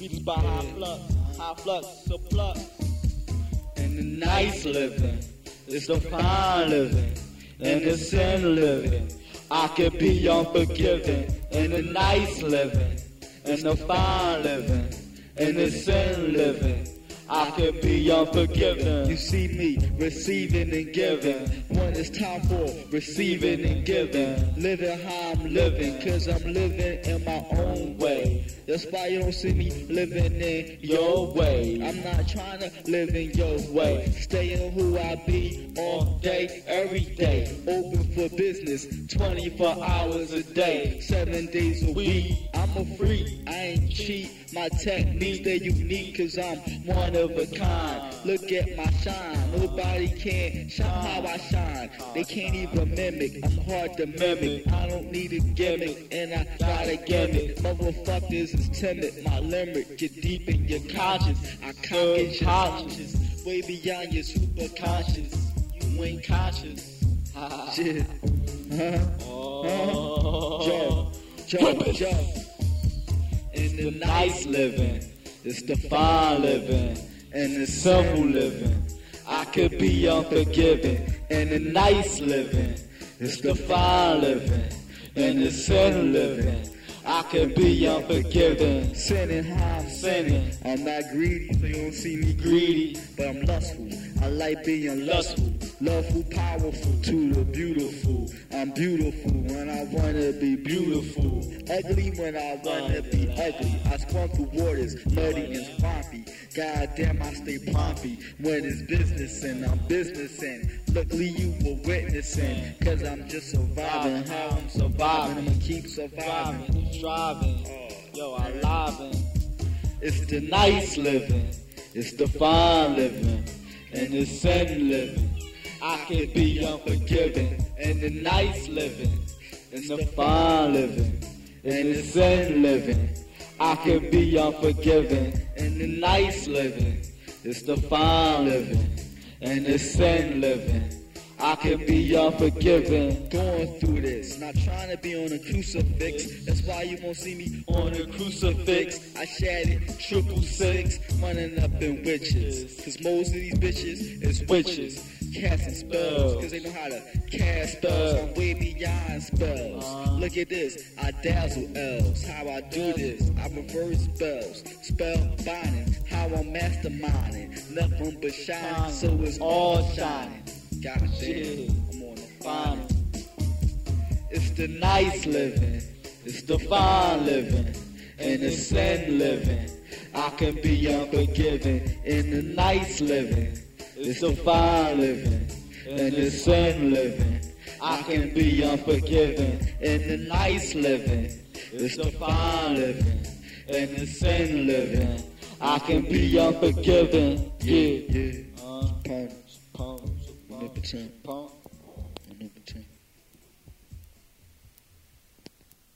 beat is by high flux, high flux, so flux. And the nice living, it's the fine living, and the sin living. I could be unforgiving, and the nice living, and the fine living, and the sin living. I can be unforgiving. You see me receiving and giving. When it's time for receiving and giving. Living how I'm living, cause I'm living in my own way. That's why you don't see me living in your way. I'm not trying to live in your way. Staying who I be all day, every day. Open for business 24 hours a day, 7 days a week. I'm a freak, I ain't cheat. My techniques, they're unique cause I'm one of a kind. Look at my shine, nobody can shine how I shine. They can't even mimic, I'm hard to mimic. I don't need a gimmick, and I got a gimmick. Motherfuckers is timid, my limit get deep in your conscience. I can't get conscious, way beyond your super conscious. You ain't conscious. Joe, Joe in the nice living. It's the fine living and the simple living. I could be unforgiving and the nice living. It's the fine living and the sin living. I could be unforgiving, sinning I'm sinning. I'm not greedy, so you don't see me greedy, but I'm lustful. I like being lustful, loveful, powerful to the beautiful. I'm beautiful when I wanna be beautiful, ugly when I wanna be ugly. I spawn through waters, muddy and swampy. God damn, I stay pompy when it's business and I'm businessing. Luckily you were witnessing, cause I'm just surviving. How I'm surviving, I'ma keep surviving, striving. Oh, Yo, I livin'. It's the nice living, it's the fine living, and the sin living. I can be unforgiving, and the nice living, and the fine living, and the sin living. I can be unforgiving, and the nice living. It's the fine living, and the sin living. I can be unforgiving. Going through this, not trying to be on a crucifix. That's why you won't see me on a crucifix. I shattered triple six, running up in witches. Cause most of these bitches is witches. Casting spells, cause they know how to cast spells. I'm way beyond spells. Look at this, I dazzle elves. How I do this, I reverse spells. Spell binding, how I'm masterminding. Nothing but shine, so it's all shining. God damn, I'm on the fine. It's the nice living, it's the fine living, and the sin living. I can be unforgiving in the nice living. It's the fine living, and the sin living. I can be unforgiving in the nice living. It's the fine living, and the sin living. I can be unforgiving, yeah, yeah. Uh, pumps, pumps, omnipotent, omnipotent.